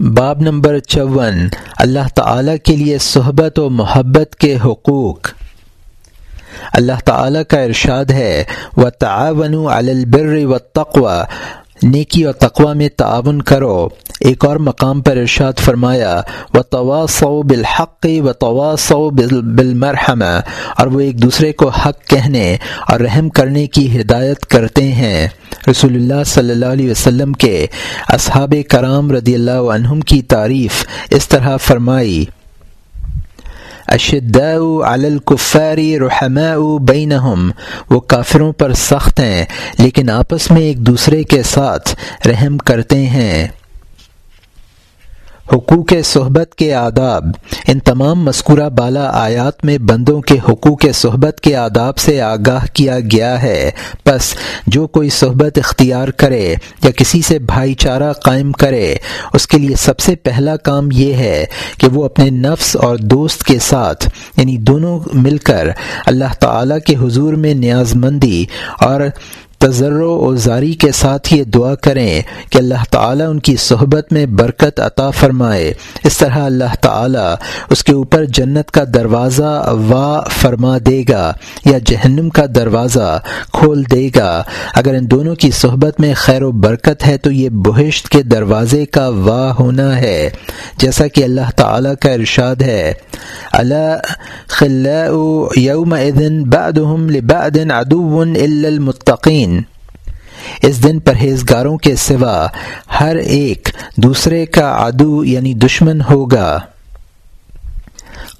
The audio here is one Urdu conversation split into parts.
باب نمبر چون، اللہ تعالیٰ کے لیے صحبت و محبت کے حقوق۔ اللہ تعالیٰ کا ارشاد ہے و تعاون البر و تقوا نیکی اور تقوا میں تعاون کرو۔ ایک اور مقام پر ارشاد فرمایا و توا سو بالحق و توا سو بالمرحم اور وہ ایک دوسرے کو حق کہنے اور رحم کرنے کی ہدایت کرتے ہیں۔ رسول اللہ صلی اللہ علیہ وسلم کے اصحاب کرام رضی اللہ عنہم کی تعریف اس طرح فرمائی اشداء علی الکفار رحماء بینہم۔ وہ کافروں پر سخت ہیں، لیکن آپس میں ایک دوسرے کے ساتھ رحم کرتے ہیں۔ حقوق صحبت کے آداب۔ ان تمام مذکورہ بالا آیات میں بندوں کے حقوق صحبت کے آداب سے آگاہ کیا گیا ہے۔ بس جو کوئی صحبت اختیار کرے یا کسی سے بھائی چارہ قائم کرے، اس کے لیے سب سے پہلا کام یہ ہے کہ وہ اپنے نفس اور دوست کے ساتھ یعنی دونوں مل کر اللہ تعالی کے حضور میں نیاز مندی اور تجر و زاری کے ساتھ یہ دعا کریں کہ اللہ تعالیٰ ان کی صحبت میں برکت عطا فرمائے۔ اس طرح اللہ تعالیٰ اس کے اوپر جنت کا دروازہ وا فرما دے گا یا جہنم کا دروازہ کھول دے گا۔ اگر ان دونوں کی صحبت میں خیر و برکت ہے تو یہ بہشت کے دروازے کا وا ہونا ہے۔ جیسا کہ اللہ تعالیٰ کا ارشاد ہے۔ اللہ خلاء یوم بعدهم لبعد عدو الا المتقین اس دن پرہیزگاروں کے سوا ہر ایک دوسرے کا عدو یعنی دشمن ہوگا۔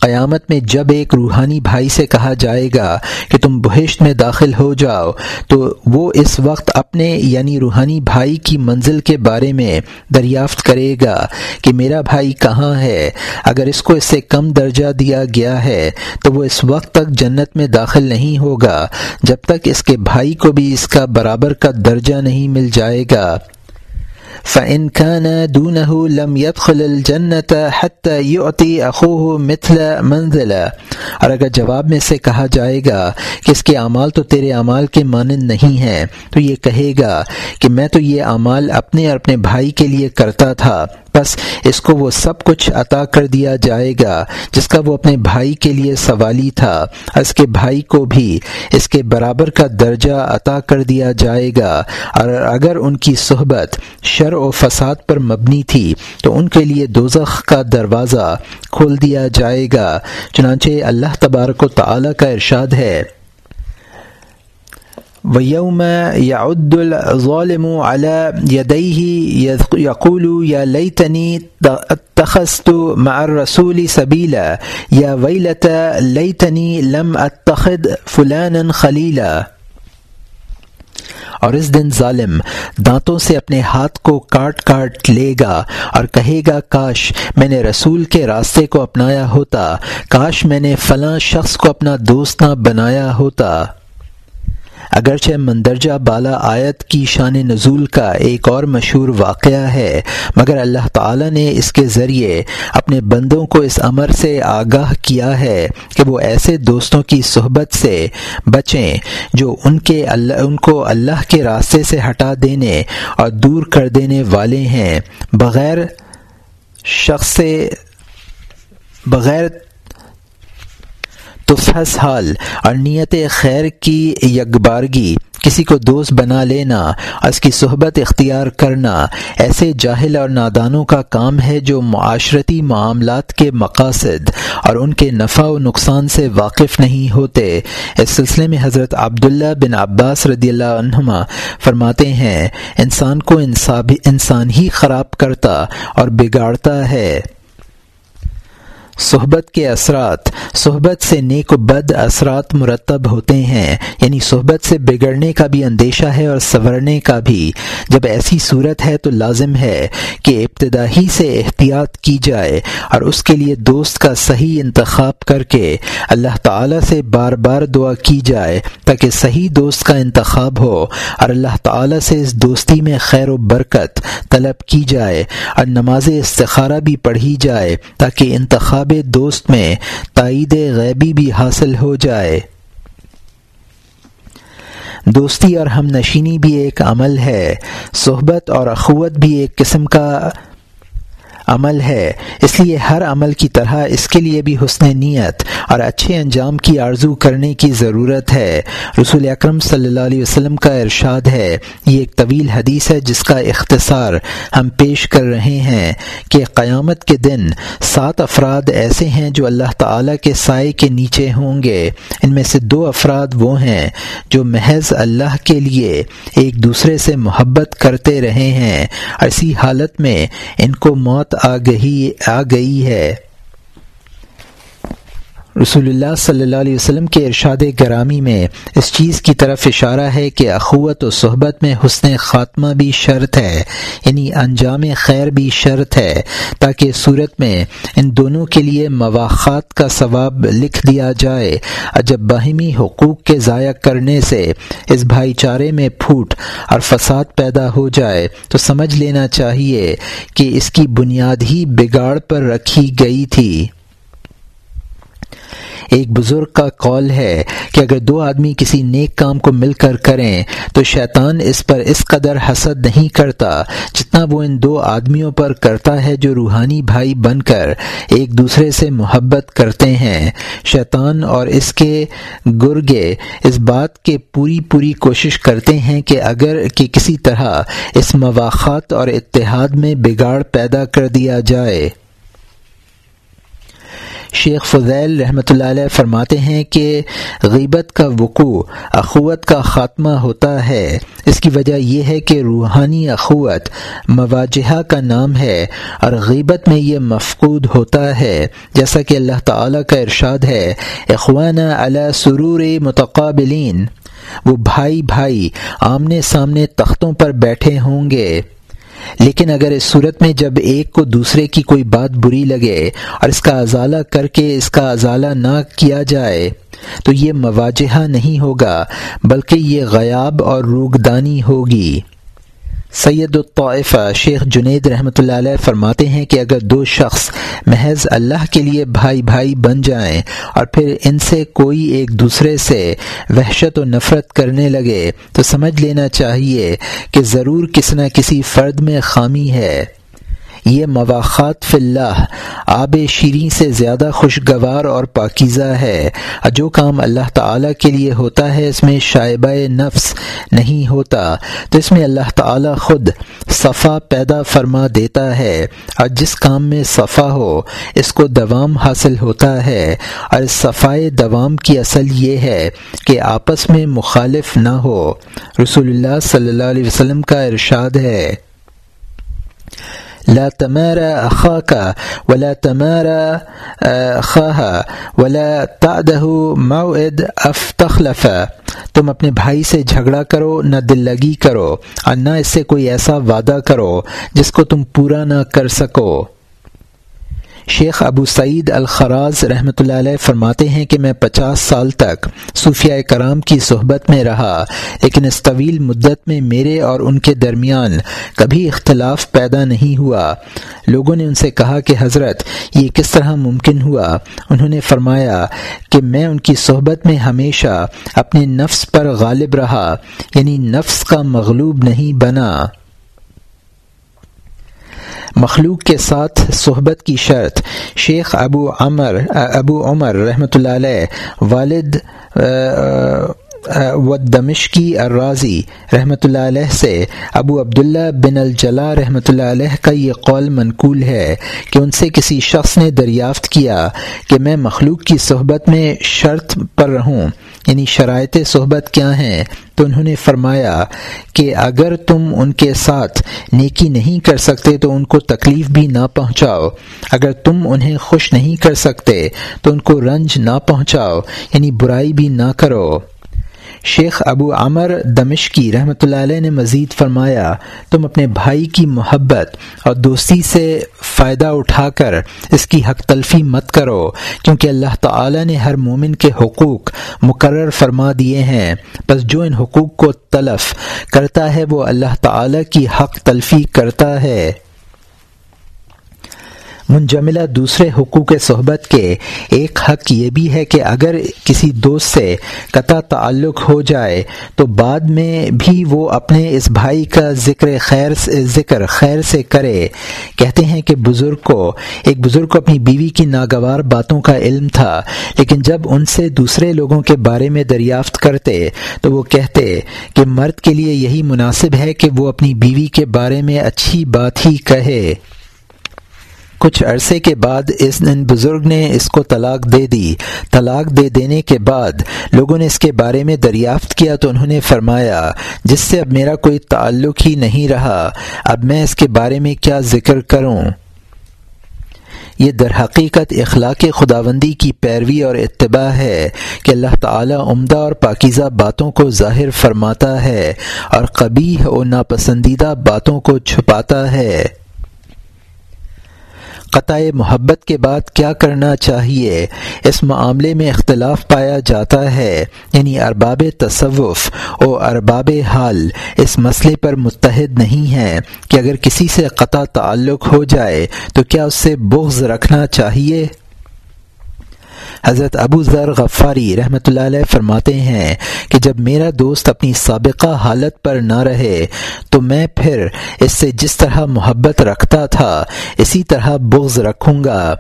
قیامت میں جب ایک روحانی بھائی سے کہا جائے گا کہ تم بہشت میں داخل ہو جاؤ، تو وہ اس وقت اپنے یعنی روحانی بھائی کی منزل کے بارے میں دریافت کرے گا کہ میرا بھائی کہاں ہے۔ اگر اس کو اس سے کم درجہ دیا گیا ہے، تو وہ اس وقت تک جنت میں داخل نہیں ہوگا، جب تک اس کے بھائی کو بھی اس کا برابر کا درجہ نہیں مل جائے گا۔ فإن كان دونه لم يدخل الجنة حتى يعطي أخوه مثل منزلة۔ اور اگر جواب میں سے کہا جائے گا کہ اس کے اعمال تو تیرے اعمال کے مانند نہیں ہیں، تو یہ کہے گا کہ میں تو یہ اعمال اپنے اور اپنے بھائی کے لیے کرتا تھا۔ بس اس کو وہ سب کچھ عطا کر دیا جائے گا، جس کا وہ اپنے بھائی کے لیے سوالی تھا۔ اس کے بھائی کو بھی اس کے برابر کا درجہ عطا کر دیا جائے گا۔ اور اگر ان کی صحبت شر و فساد پر مبنی تھی، تو ان کے لیے دوزخ کا دروازہ کھول دیا جائے گا۔ چنانچہ اللہ تبارک و تعالی کا ارشاد ہے۔ ویوم يعد الظالم على يديه يقول يا ليتني اتخذت مع الرسول سبيلا يا ويلة ليتني لم اتخذ فلانا خليلا اور اس دن ظالم دانتوں سے اپنے ہاتھ کو کاٹ کاٹ لے گا اور کہے گا، کاش میں نے رسول کے راستے کو اپنایا ہوتا، کاش میں نے فلاں شخص کو اپنا دوست نہ بنایا ہوتا۔ اگرچہ مندرجہ بالا آیت کی شان نزول کا ایک اور مشہور واقعہ ہے، مگر اللہ تعالی نے اس کے ذریعے اپنے بندوں کو اس امر سے آگاہ کیا ہے کہ وہ ایسے دوستوں کی صحبت سے بچیں جو ان کے اللہ، ان کو اللہ کے راستے سے ہٹا دینے اور دور کر دینے والے ہیں۔ بغیر شخص، بغیر تو حال، اور نیت خیر کی یکبارگی کسی کو دوست بنا لینا، اس کی صحبت اختیار کرنا، ایسے جاہل اور نادانوں کا کام ہے جو معاشرتی معاملات کے مقاصد اور ان کے نفع و نقصان سے واقف نہیں ہوتے۔ اس سلسلے میں حضرت عبداللہ بن عباس رضی اللہ عنہما فرماتے ہیں، انسان کو انسان ہی خراب کرتا اور بگاڑتا ہے۔ صحبت کے اثرات، صحبت سے نیک و بد اثرات مرتب ہوتے ہیں یعنی صحبت سے بگڑنے کا بھی اندیشہ ہے اور سنورنے کا بھی۔ جب ایسی صورت ہے تو لازم ہے کہ ابتدا ہی سے احتیاط کی جائے اور اس کے لیے دوست کا صحیح انتخاب کر کے اللہ تعالی سے بار بار دعا کی جائے تاکہ صحیح دوست کا انتخاب ہو اور اللہ تعالی سے اس دوستی میں خیر و برکت طلب کی جائے اور نماز استخارہ بھی پڑھی جائے تاکہ انتخاب دوست میں تائید غیبی بھی حاصل ہو جائے۔ دوستی اور ہم نشینی بھی ایک عمل ہے، صحبت اور اخوت بھی ایک قسم کا عمل ہے۔ اس لیے ہر عمل کی طرح اس کے لیے بھی حسن نیت اور اچھے انجام کی آرزو کرنے کی ضرورت ہے۔ رسول اکرم صلی اللہ علیہ وسلم کا ارشاد ہے۔ یہ ایک طویل حدیث ہے جس کا اختصار ہم پیش کر رہے ہیں کہ قیامت کے دن سات افراد ایسے ہیں جو اللہ تعالیٰ کے سائے کے نیچے ہوں گے۔ ان میں سے دو افراد وہ ہیں جو محض اللہ کے لیے ایک دوسرے سے محبت کرتے رہے ہیں۔ ایسی حالت میں ان کو موت آ گئی آ گئی ہے۔ رسول اللہ صلی اللہ علیہ وسلم کے ارشاد گرامی میں اس چیز کی طرف اشارہ ہے کہ اخوت و صحبت میں حسن خاتمہ بھی شرط ہے یعنی انجام خیر بھی شرط ہے، تاکہ صورت میں ان دونوں کے لیے مواخات کا ثواب لکھ دیا جائے۔ جب باہمی حقوق کے ضائع کرنے سے اس بھائی چارے میں پھوٹ اور فساد پیدا ہو جائے، تو سمجھ لینا چاہیے کہ اس کی بنیاد ہی بگاڑ پر رکھی گئی تھی۔ ایک بزرگ کا قول ہے کہ اگر دو آدمی کسی نیک کام کو مل کر کریں، تو شیطان اس پر اس قدر حسد نہیں کرتا جتنا وہ ان دو آدمیوں پر کرتا ہے جو روحانی بھائی بن کر ایک دوسرے سے محبت کرتے ہیں۔ شیطان اور اس کے گرگے اس بات کے پوری پوری کوشش کرتے ہیں کہ اگر کہ کسی طرح اس مواقعات اور اتحاد میں بگاڑ پیدا کر دیا جائے۔ شیخ فضیل رحمۃ اللہ علیہ فرماتے ہیں کہ غیبت کا وقوع، اخوت کا خاتمہ ہوتا ہے۔ اس کی وجہ یہ ہے کہ روحانی اخوت مواجہہ کا نام ہے اور غیبت میں یہ مفقود ہوتا ہے۔ جیسا کہ اللہ تعالیٰ کا ارشاد ہے اخوان علی سرور متقابلین۔ وہ بھائی بھائی آمنے سامنے تختوں پر بیٹھے ہوں گے۔ لیکن اگر اس صورت میں جب ایک کو دوسرے کی کوئی بات بری لگے اور اس کا ازالہ کر کے اس کا ازالہ نہ کیا جائے، تو یہ مواجہہ نہیں ہوگا، بلکہ یہ غیاب اور روگدانی ہوگی۔ سید الطائفہ شیخ جنید رحمۃ اللہ علیہ فرماتے ہیں کہ اگر دو شخص محض اللہ کے لیے بھائی بھائی بن جائیں اور پھر ان سے کوئی ایک دوسرے سے وحشت و نفرت کرنے لگے تو سمجھ لینا چاہیے کہ ضرور کسی نہ کسی فرد میں خامی ہے۔ یہ مواخات فی اللہ، آب شیریں سے زیادہ خوشگوار اور پاکیزہ ہے۔ جو کام اللہ تعالیٰ کے لیے ہوتا ہے، اس میں شائبہ نفس نہیں ہوتا۔ تو اس میں اللہ تعالیٰ خود صفا پیدا فرما دیتا ہے۔ اور جس کام میں صفا ہو، اس کو دوام حاصل ہوتا ہے۔ اور اس صفائے دوام کی اصل یہ ہے کہ آپس میں مخالف نہ ہو۔ رسول اللہ صلی اللہ علیہ وسلم کا ارشاد ہے۔ لا تمارا أخاك ولا تمارا أخاها ولا تعده موعد أفتخلف. تم اپنے بھائی سے جھگڑا کرو، نہ دل لگی کرو، اور نہ اس سے کوئی ایسا وعدہ کرو جس کو تم پورا نہ کر سکو۔ شیخ ابو سعید الخراز رحمۃ اللہ علیہ فرماتے ہیں کہ میں پچاس سال تک صوفیہ کرام کی صحبت میں رہا، لیکن اس طویل مدت میں میرے اور ان کے درمیان کبھی اختلاف پیدا نہیں ہوا۔ لوگوں نے ان سے کہا کہ حضرت، یہ کس طرح ممکن ہوا؟ انہوں نے فرمایا کہ میں ان کی صحبت میں ہمیشہ اپنے نفس پر غالب رہا یعنی نفس کا مغلوب نہیں بنا۔ مخلوق کے ساتھ صحبت کی شرط۔ شیخ ابو عمر ابو عمر رحمۃ اللہ علیہ، والد و دمشقی الرازی رحمۃ اللہ علیہ سے ابو عبداللہ بن الجلا رحمۃ اللہ علیہ کا یہ قول منقول ہے کہ ان سے کسی شخص نے دریافت کیا کہ میں مخلوق کی صحبت میں شرط پر رہوں یعنی شرائط صحبت کیا ہیں، تو انہوں نے فرمایا کہ اگر تم ان کے ساتھ نیکی نہیں کر سکتے تو ان کو تکلیف بھی نہ پہنچاؤ۔ اگر تم انہیں خوش نہیں کر سکتے تو ان کو رنج نہ پہنچاؤ یعنی برائی بھی نہ کرو۔ شیخ ابو عمر دمشقی رحمۃ اللہ علیہ نے مزید فرمایا، تم اپنے بھائی کی محبت اور دوستی سے فائدہ اٹھا کر اس کی حق تلفی مت کرو، کیونکہ اللہ تعالی نے ہر مومن کے حقوق مقرر فرما دیے ہیں۔ بس جو ان حقوق کو تلف کرتا ہے، وہ اللہ تعالی کی حق تلفی کرتا ہے۔ منجملہ دوسرے حقوق صحبت کے ایک حق یہ بھی ہے کہ اگر کسی دوست سے قطع تعلق ہو جائے تو بعد میں بھی وہ اپنے اس بھائی کا ذکر خیر ذکر خیر سے کرے۔ کہتے ہیں کہ بزرگ کو ایک بزرگ کو اپنی بیوی کی ناگوار باتوں کا علم تھا، لیکن جب ان سے دوسرے لوگوں کے بارے میں دریافت کرتے تو وہ کہتے کہ مرد کے لیے یہی مناسب ہے کہ وہ اپنی بیوی کے بارے میں اچھی بات ہی کہے۔ کچھ عرصے کے بعد اس دن بزرگ نے اس کو طلاق دے دی۔ طلاق دے دینے کے بعد لوگوں نے اس کے بارے میں دریافت کیا تو انہوں نے فرمایا، جس سے اب میرا کوئی تعلق ہی نہیں رہا، اب میں اس کے بارے میں کیا ذکر کروں؟ یہ در حقیقت اخلاق خداوندی کی پیروی اور اتباع ہے کہ اللہ تعالی عمدہ اور پاکیزہ باتوں کو ظاہر فرماتا ہے اور قبیح و ناپسندیدہ باتوں کو چھپاتا ہے۔ قطع محبت کے بعد کیا کرنا چاہیے؟ اس معاملے میں اختلاف پایا جاتا ہے یعنی ارباب تصوف اور ارباب حال اس مسئلے پر متحد نہیں ہیں کہ اگر کسی سے قطع تعلق ہو جائے تو کیا اس سے بغض رکھنا چاہیے؟ حضرت ابو ذر غفاری رحمۃ اللہ علیہ فرماتے ہیں کہ جب میرا دوست اپنی سابقہ حالت پر نہ رہے تو میں پھر اس سے جس طرح محبت رکھتا تھا، اسی طرح بغض رکھوں گا۔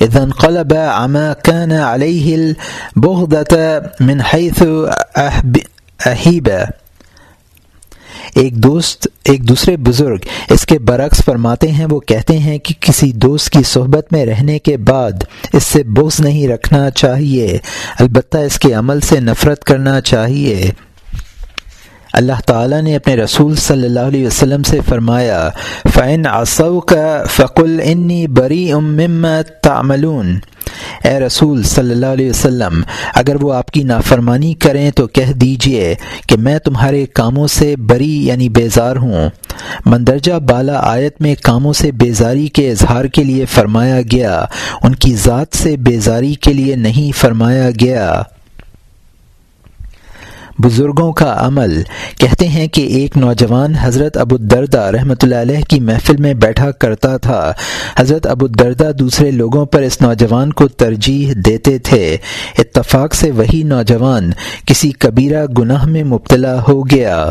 اذن قلب عما كان عليه البغضة من حيث احیب۔ ایک دوست، ایک دوسرے بزرگ اس کے برعکس فرماتے ہیں، وہ کہتے ہیں کہ کسی دوست کی صحبت میں رہنے کے بعد اس سے بوس نہیں رکھنا چاہیے، البتہ اس کے عمل سے نفرت کرنا چاہیے۔ اللہ تعالیٰ نے اپنے رسول صلی اللہ علیہ وسلم سے فرمایا فعن آسو کا فقل انی بری ام تعملون اے رسول صلی اللہ علیہ وسلم، اگر وہ آپ کی نافرمانی کریں تو کہہ دیجیے کہ میں تمہارے کاموں سے بری یعنی بیزار ہوں۔ مندرجہ بالا آیت میں کاموں سے بیزاری کے اظہار کے لیے فرمایا گیا، ان کی ذات سے بیزاری کے لیے نہیں فرمایا گیا۔ بزرگوں کا عمل۔ کہتے ہیں کہ ایک نوجوان حضرت ابو الدردہ رحمۃ اللہ علیہ کی محفل میں بیٹھا کرتا تھا۔ حضرت ابو الدردہ دوسرے لوگوں پر اس نوجوان کو ترجیح دیتے تھے۔ اتفاق سے وہی نوجوان کسی کبیرہ گناہ میں مبتلا ہو گیا۔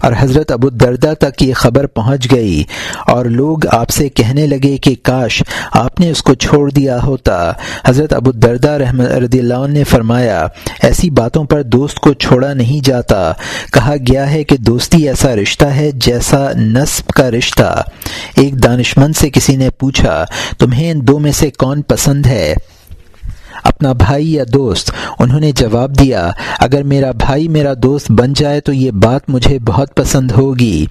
اور حضرت ابو دردہ تک یہ خبر پہنچ گئی اور لوگ آپ سے کہنے لگے کہ کاش آپ نے اس کو چھوڑ دیا ہوتا۔ حضرت ابو دردہ رضی اللہ عنہ نے فرمایا، ایسی باتوں پر دوست کو چھوڑا نہیں جاتا۔ کہا گیا ہے کہ دوستی ایسا رشتہ ہے جیسا نصب کا رشتہ۔ ایک دانشمند سے کسی نے پوچھا، تمہیں ان دو میں سے کون پسند ہے؟ اپنا بھائی یا دوست؟ انہوں نے جواب دیا، اگر میرا بھائی میرا دوست بن جائے تو یہ بات مجھے بہت پسند ہوگی۔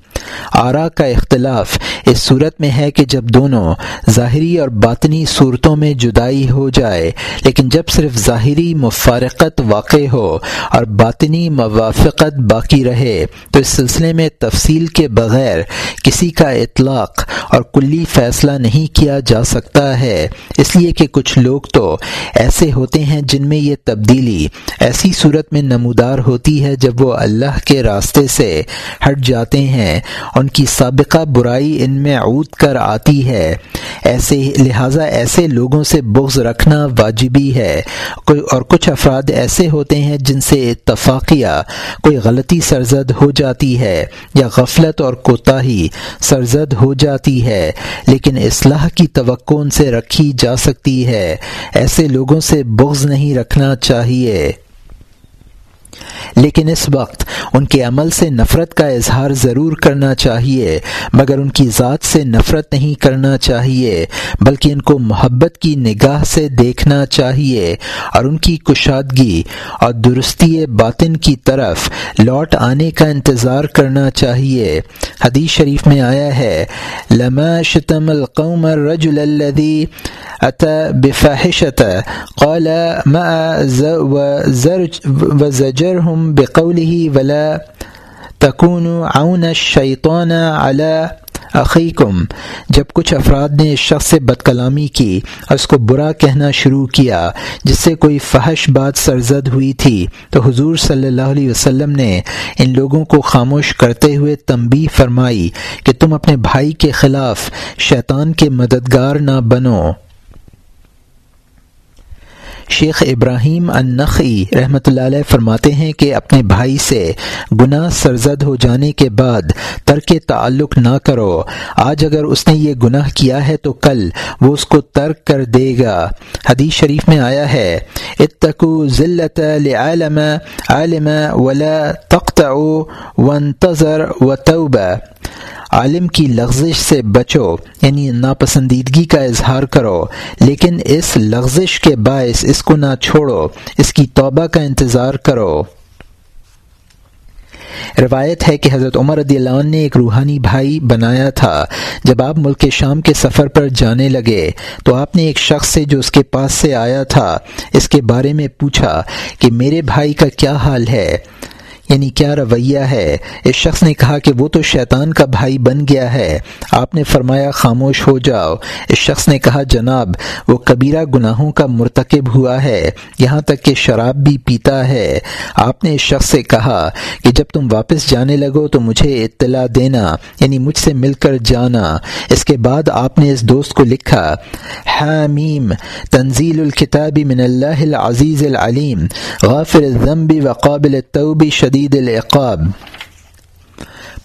آرا کا اختلاف اس صورت میں ہے کہ جب دونوں ظاہری اور باطنی صورتوں میں جدائی ہو جائے، لیکن جب صرف ظاہری مفارقت واقع ہو اور باطنی موافقت باقی رہے، تو اس سلسلے میں تفصیل کے بغیر کسی کا اطلاق اور کلی فیصلہ نہیں کیا جا سکتا ہے۔ اس لیے کہ کچھ لوگ تو ایسے ہوتے ہیں جن میں یہ تبدیلی ایسی صورت میں نمودار ہوتی ہے جب وہ اللہ کے راستے سے ہٹ جاتے ہیں۔ ان کی سابقہ برائی ان میں عود کر آتی ہے۔ ایسے لہٰذا ایسے لوگوں سے بغض رکھنا واجبی ہے۔ کوئی اور کچھ افراد ایسے ہوتے ہیں جن سے اتفاقیہ کوئی غلطی سرزد ہو جاتی ہے یا غفلت اور کوتاہی سرزد ہو جاتی ہے، لیکن اصلاح کی توقع ان سے رکھی جا سکتی ہے۔ ایسے لوگوں سے بغض نہیں رکھنا چاہیے۔ لیکن اس وقت ان کے عمل سے نفرت کا اظہار ضرور کرنا چاہیے، مگر ان کی ذات سے نفرت نہیں کرنا چاہیے، بلکہ ان کو محبت کی نگاہ سے دیکھنا چاہیے اور ان کی کشادگی اور درستی باطن کی طرف لوٹ آنے کا انتظار کرنا چاہیے۔ حدیث شریف میں آیا ہے، لما شتم القوم الرجل الذي اتى بفاحشه قال ما وزجرهم بقوله ولا تكونوا عون الشيطان على عقیقم جب کچھ افراد نے اس شخص سے بد کلامی کی، اور اس کو برا کہنا شروع کیا، جس سے کوئی فحش بات سرزد ہوئی تھی، تو حضور صلی اللہ علیہ وسلم نے ان لوگوں کو خاموش کرتے ہوئے تنبی فرمائی کہ تم اپنے بھائی کے خلاف شیطان کے مددگار نہ بنو۔ شیخ ابراہیم النقی رحمۃ اللہ علیہ فرماتے ہیں کہ اپنے بھائی سے گناہ سرزد ہو جانے کے بعد ترک تعلق نہ کرو۔ آج اگر اس نے یہ گناہ کیا ہے تو کل وہ اس کو ترک کر دے گا۔ حدیث شریف میں آیا ہے اتقو ذلت لعالم، عالم ولا تقطعوا وانتظر وتوبہ۔ عالم کی لغزش سے بچو یعنی ناپسندیدگی کا اظہار کرو، لیکن اس لغزش کے باعث اس کو نہ چھوڑو، اس کی توبہ کا انتظار کرو۔ روایت ہے کہ حضرت عمر رضی اللہ عنہ نے ایک روحانی بھائی بنایا تھا۔ جب آپ ملک شام کے سفر پر جانے لگے، تو آپ نے ایک شخص سے جو اس کے پاس سے آیا تھا، اس کے بارے میں پوچھا کہ میرے بھائی کا کیا حال ہے؟ یعنی کیا رویہ ہے؟ اس شخص نے کہا کہ وہ تو شیطان کا بھائی بن گیا ہے۔ آپ نے فرمایا، خاموش ہو جاؤ۔ اس شخص نے کہا، جناب، وہ کبیرہ گناہوں کا مرتکب ہوا ہے۔ یہاں تک کہ شراب بھی پیتا ہے۔ آپ نے اس شخص سے کہا کہ جب تم واپس جانے لگو تو مجھے اطلاع دینا یعنی مجھ سے مل کر جانا۔ اس کے بعد آپ نے اس دوست کو لکھا، حامیم، تنزیل الکتاب من اللہ العزیز العلیم، غافر الذنب وقابل التوب شدید شدید العقاب.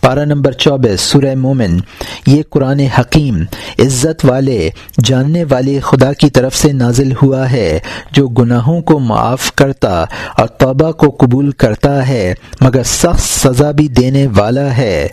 پارہ نمبر چوبیس، سورہ مومن. یہ قرآن حکیم عزت والے، جاننے والے خدا کی طرف سے نازل ہوا ہے، جو گناہوں کو معاف کرتا اور توبہ کو قبول کرتا ہے، مگر سخت سزا بھی دینے والا ہے۔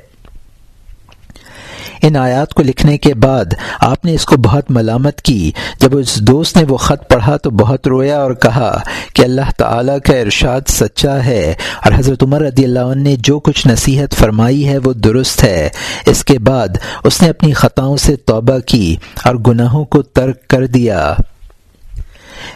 ان آیات کو لکھنے کے بعد آپ نے اس کو بہت ملامت کی۔ جب اس دوست نے وہ خط پڑھا تو بہت رویا اور کہا کہ اللہ تعالیٰ کا ارشاد سچا ہے اور حضرت عمر رضی اللہ عنہ نے جو کچھ نصیحت فرمائی ہے وہ درست ہے۔ اس کے بعد اس نے اپنی خطاؤں سے توبہ کی اور گناہوں کو ترک کر دیا۔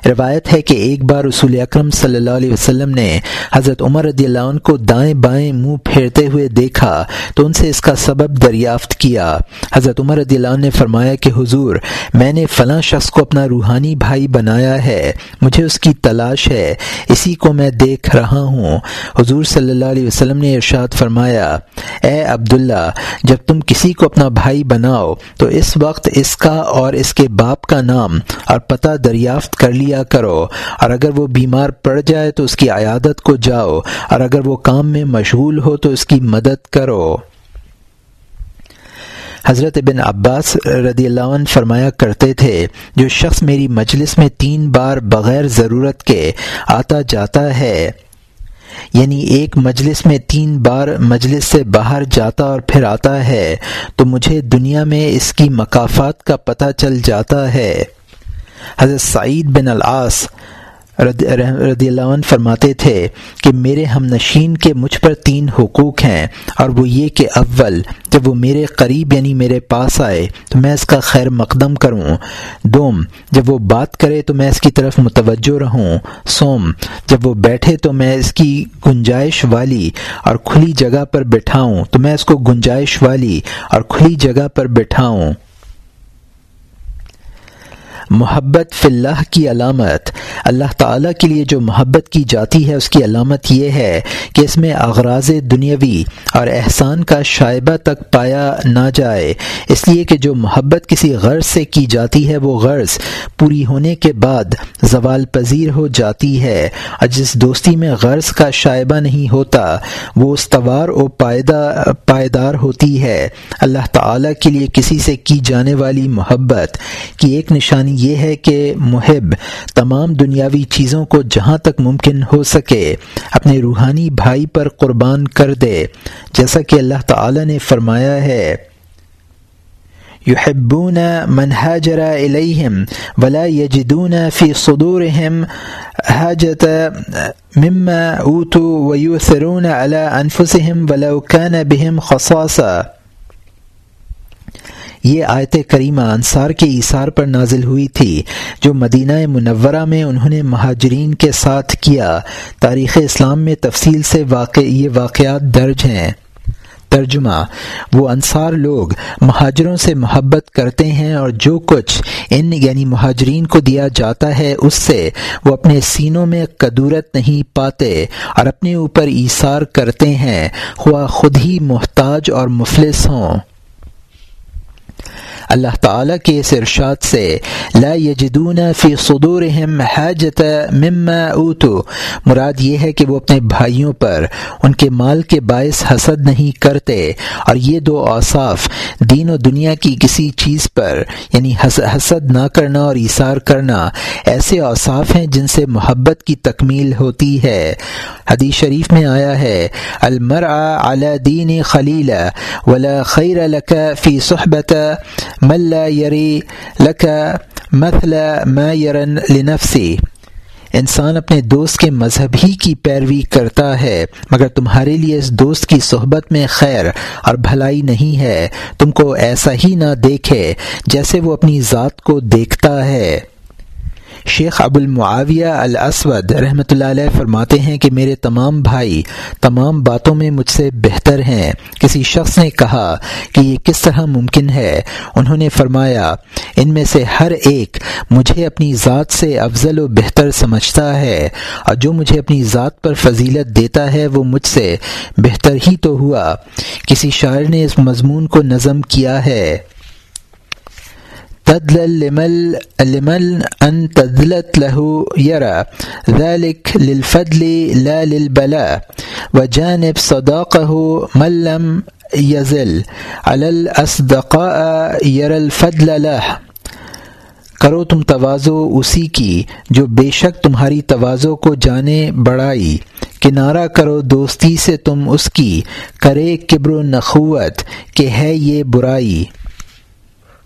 روایت ہے کہ ایک بار رسول اکرم صلی اللہ علیہ وسلم نے حضرت عمر رضی اللہ عنہ کو دائیں بائیں منہ پھیرتے ہوئے دیکھا تو ان سے اس کا سبب دریافت کیا۔ حضرت عمر رضی اللہ عنہ نے فرمایا کہ حضور، میں نے فلاں شخص کو اپنا روحانی بھائی بنایا ہے، مجھے اس کی تلاش ہے، اسی کو میں دیکھ رہا ہوں۔ حضور صلی اللہ علیہ وسلم نے ارشاد فرمایا، اے عبداللہ، جب تم کسی کو اپنا بھائی بناؤ تو اس وقت اس کا اور اس کے باپ کا نام اور پتہ دریافت کر لیا کرو۔ اور اگر وہ بیمار پڑ جائے تو اس کی عیادت کو جاؤ۔ اور اگر وہ کام میں مشغول ہو تو اس کی مدد کرو۔ حضرت بن عباس رضی اللہ عنہ فرمایا کرتے تھے، جو شخص میری مجلس میں تین بار بغیر ضرورت کے آتا جاتا ہے یعنی ایک مجلس میں تین بار مجلس سے باہر جاتا اور پھر آتا ہے، تو مجھے دنیا میں اس کی مقافات کا پتہ چل جاتا ہے۔ حضرت سعید بن العاص رضی اللہ عنہ فرماتے تھے کہ میرے ہم نشین کے مجھ پر تین حقوق ہیں اور وہ یہ کہ اول جب وہ میرے قریب یعنی میرے پاس آئے تو میں اس کا خیر مقدم کروں۔ دوم، جب وہ بات کرے تو میں اس کی طرف متوجہ رہوں۔ سوم، جب وہ بیٹھے تو میں اس کی گنجائش والی اور کھلی جگہ پر بٹھاؤں تو میں اس کو گنجائش والی اور کھلی جگہ پر بٹھاؤں۔ محبت فی اللہ کی علامت۔ اللہ تعالیٰ کے لیے جو محبت کی جاتی ہے، اس کی علامت یہ ہے کہ اس میں اغراض دنیاوی اور احسان کا شائبہ تک پایا نہ جائے۔ اس لیے کہ جو محبت کسی غرض سے کی جاتی ہے، وہ غرض پوری ہونے کے بعد زوال پذیر ہو جاتی ہے۔ اور جس دوستی میں غرض کا شائبہ نہیں ہوتا، وہ استوار و پائیدار ہوتی ہے۔ اللہ تعالیٰ کے لیے کسی سے کی جانے والی محبت کی ایک نشانی یہ ہے کہ محب تمام دنیاوی چیزوں کو جہاں تک ممکن ہو سکے، اپنے روحانی بھائی پر قربان کر دے، جیسا کہ اللہ تعالی نے فرمایا ہے۔ يحبون من هاجر إليهم ولا يجدون في صدورهم حاجة مما أوتوا ويؤثرون على أنفسهم ولو كان بهم خصاصة یہ آیت کریمہ انصار کے اثار پر نازل ہوئی تھی، جو مدینہ منورہ میں انہوں نے مہاجرین کے ساتھ کیا۔ تاریخ اسلام میں تفصیل سے واقع، یہ واقعات درج ہیں۔ ترجمہ، وہ انصار لوگ مہاجروں سے محبت کرتے ہیں اور جو کچھ ان یعنی مہاجرین کو دیا جاتا ہے، اس سے وہ اپنے سینوں میں قدورت نہیں پاتے اور اپنے اوپر ایثار کرتے ہیں۔ خواہ خود ہی محتاج اور مفلس ہوں۔ اللہ تعالیٰ کے اس ارشاد سے، لا یجدون فی صدورہم حاجت مما اوتو۔ مراد یہ ہے کہ وہ اپنے بھائیوں پر، ان کے مال کے باعث حسد نہیں کرتے۔ اور یہ دو اوصاف دین و دنیا کی کسی چیز پر یعنی حسد نہ کرنا اور اثار کرنا، ایسے اوصاف ہیں جن سے محبت کی تکمیل ہوتی ہے۔ حدیث شریف میں آیا ہے المرء علی دین خلیل ولا خیر لک فی صحبت ملا یری لکا مثل ما یرن لنفسی۔ انسان اپنے دوست کے مذہب ہی کی پیروی کرتا ہے، مگر تمہارے لیے اس دوست کی صحبت میں خیر اور بھلائی نہیں ہے۔ تم کو ایسا ہی نہ دیکھے جیسے وہ اپنی ذات کو دیکھتا ہے۔ شیخ ابو المعاویہ الاسود رحمۃ اللہ علیہ فرماتے ہیں کہ میرے تمام بھائی تمام باتوں میں مجھ سے بہتر ہیں۔ کسی شخص نے کہا کہ یہ کس طرح ممکن ہے؟ انہوں نے فرمایا، ان میں سے ہر ایک مجھے اپنی ذات سے افضل و بہتر سمجھتا ہے اور جو مجھے اپنی ذات پر فضیلت دیتا ہے وہ مجھ سے بہتر ہی تو ہوا۔ کسی شاعر نے اس مضمون کو نظم کیا ہے۔ تدل لمل لمن ان تدلت له يرى. ذلك للفضل، لا للبلاء. وجانب صداقه من لم يزل. على الاصدقاء يرى الفضل له. کرو تم توازو اسی کی، جو بے شک تمہاری توازو کو جانے بڑائی. کنارہ کرو دوستی سے تم اس کی. کرے کبر و نخوت کہ ہے یہ برائی.